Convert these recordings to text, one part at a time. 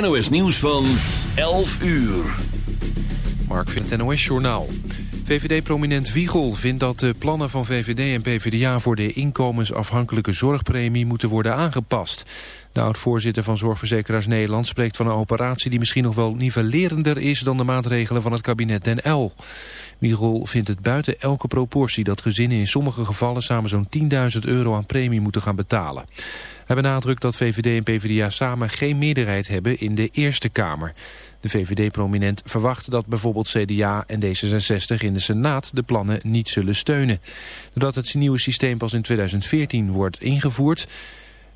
NOS nieuws van 11 uur. Mark vindt het NOS-journaal. VVD-prominent Wiegel vindt dat de plannen van VVD en PvdA... voor de inkomensafhankelijke zorgpremie moeten worden aangepast. De oud-voorzitter van Zorgverzekeraars Nederland spreekt van een operatie... die misschien nog wel nivellerender is dan de maatregelen van het kabinet Den L. Wiegel vindt het buiten elke proportie dat gezinnen in sommige gevallen... samen zo'n 10.000 euro aan premie moeten gaan betalen. Hij benadrukt dat VVD en PvdA samen geen meerderheid hebben in de Eerste Kamer. De VVD-prominent verwacht dat bijvoorbeeld CDA en D66 in de Senaat de plannen niet zullen steunen. Doordat het nieuwe systeem pas in 2014 wordt ingevoerd,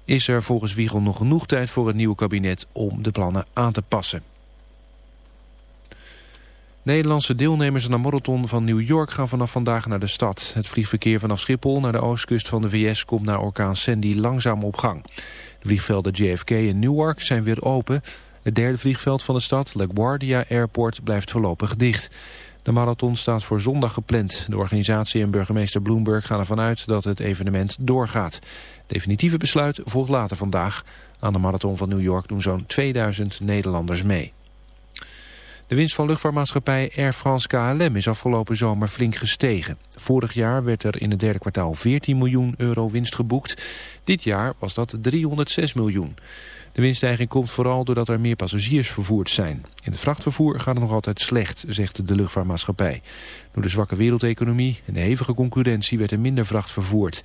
is er volgens Wiegel nog genoeg tijd voor het nieuwe kabinet om de plannen aan te passen. Nederlandse deelnemers aan de marathon van New York gaan vanaf vandaag naar de stad. Het vliegverkeer vanaf Schiphol naar de oostkust van de VS komt naar orkaan Sandy langzaam op gang. De vliegvelden JFK en Newark zijn weer open. Het derde vliegveld van de stad, LaGuardia Airport, blijft voorlopig dicht. De marathon staat voor zondag gepland. De organisatie en burgemeester Bloomberg gaan ervan uit dat het evenement doorgaat. Definitieve besluit volgt later vandaag. Aan de marathon van New York doen zo'n 2000 Nederlanders mee. De winst van luchtvaartmaatschappij Air France KLM is afgelopen zomer flink gestegen. Vorig jaar werd er in het derde kwartaal 14 miljoen euro winst geboekt. Dit jaar was dat 306 miljoen. De winststijging komt vooral doordat er meer passagiers vervoerd zijn. In het vrachtvervoer gaat het nog altijd slecht, zegt de luchtvaartmaatschappij. Door de zwakke wereldeconomie en de hevige concurrentie werd er minder vracht vervoerd.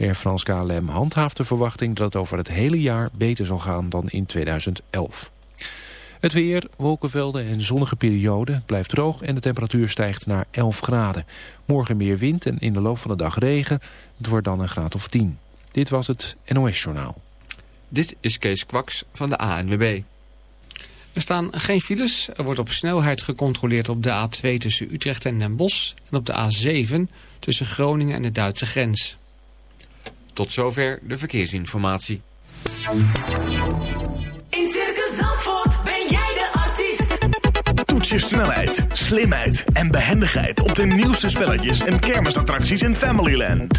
Air France KLM handhaaft de verwachting dat het over het hele jaar beter zal gaan dan in 2011. Het weer, wolkenvelden en zonnige periode blijft droog en de temperatuur stijgt naar 11 graden. Morgen meer wind en in de loop van de dag regen. Het wordt dan een graad of 10. Dit was het NOS Journaal. Dit is Kees Kwaks van de ANWB. Er staan geen files. Er wordt op snelheid gecontroleerd op de A2 tussen Utrecht en Den Bosch... en op de A7 tussen Groningen en de Duitse grens. Tot zover de verkeersinformatie. In Circus Zandvoort ben jij de artiest. Toets je snelheid, slimheid en behendigheid... op de nieuwste spelletjes en kermisattracties in Familyland.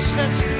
Geschetst,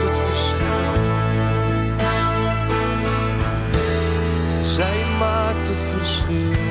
het verschil.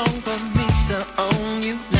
wrong for me to own.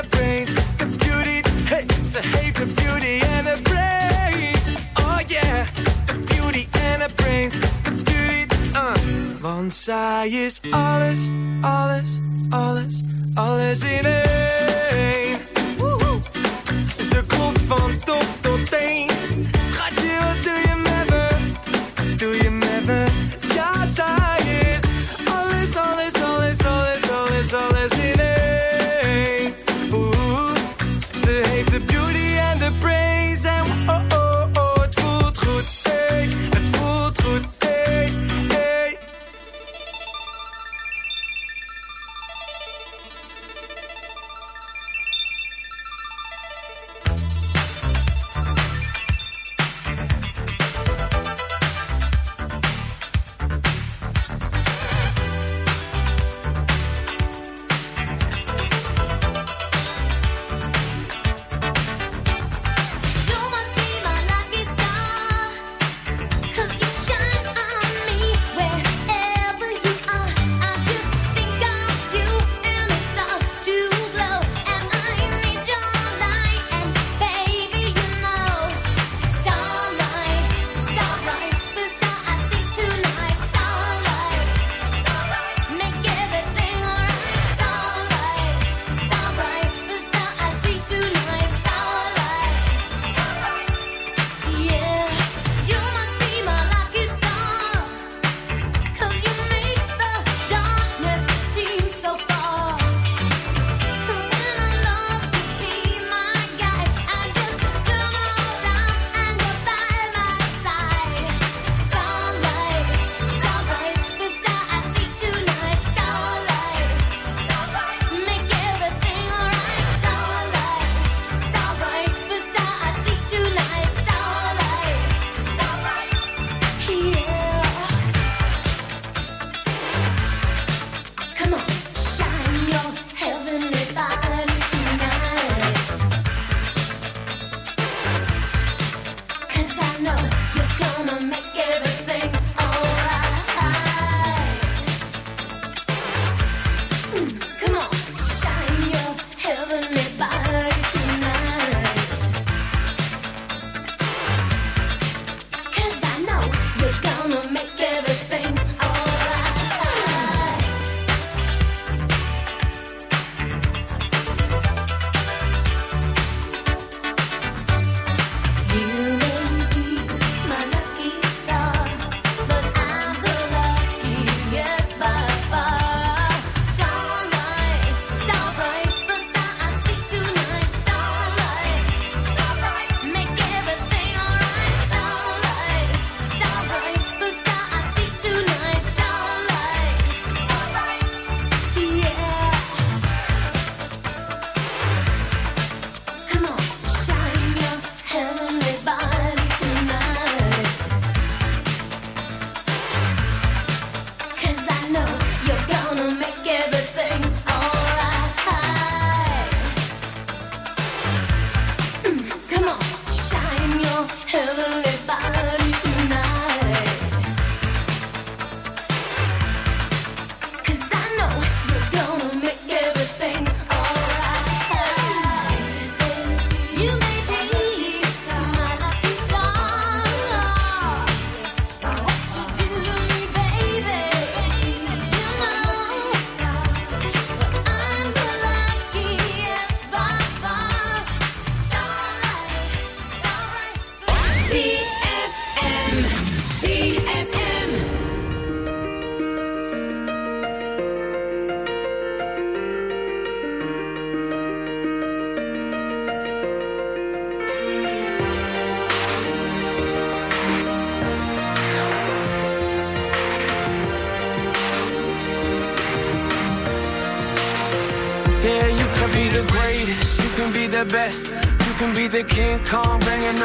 De brains. De beauty, hey. Ze heeft de beauty en de brains. Oh yeah, de beauty en de brains. De beauty, uh. Want zij is alles, alles, alles, alles in één. Ze klopt van top tot teen.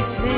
sing.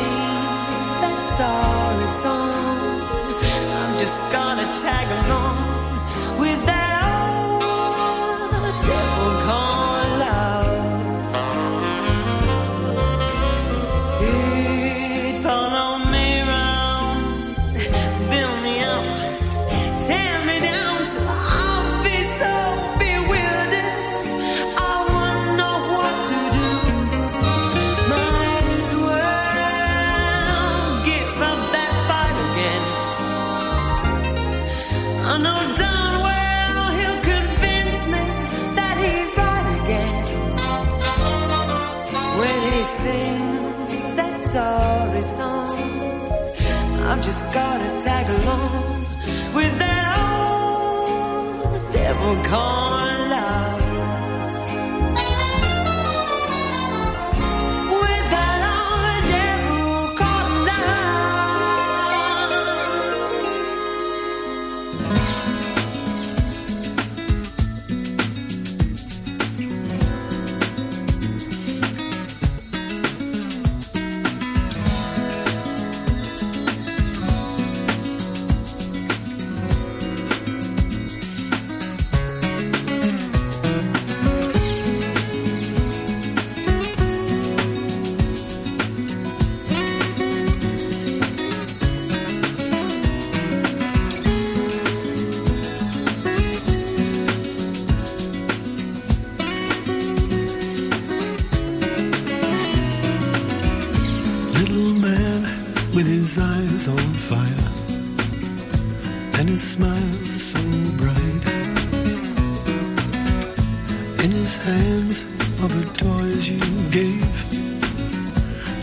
In his hands are the toys you gave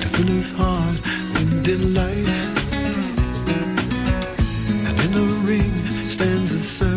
to fill his heart with delight. And in a ring stands a servant.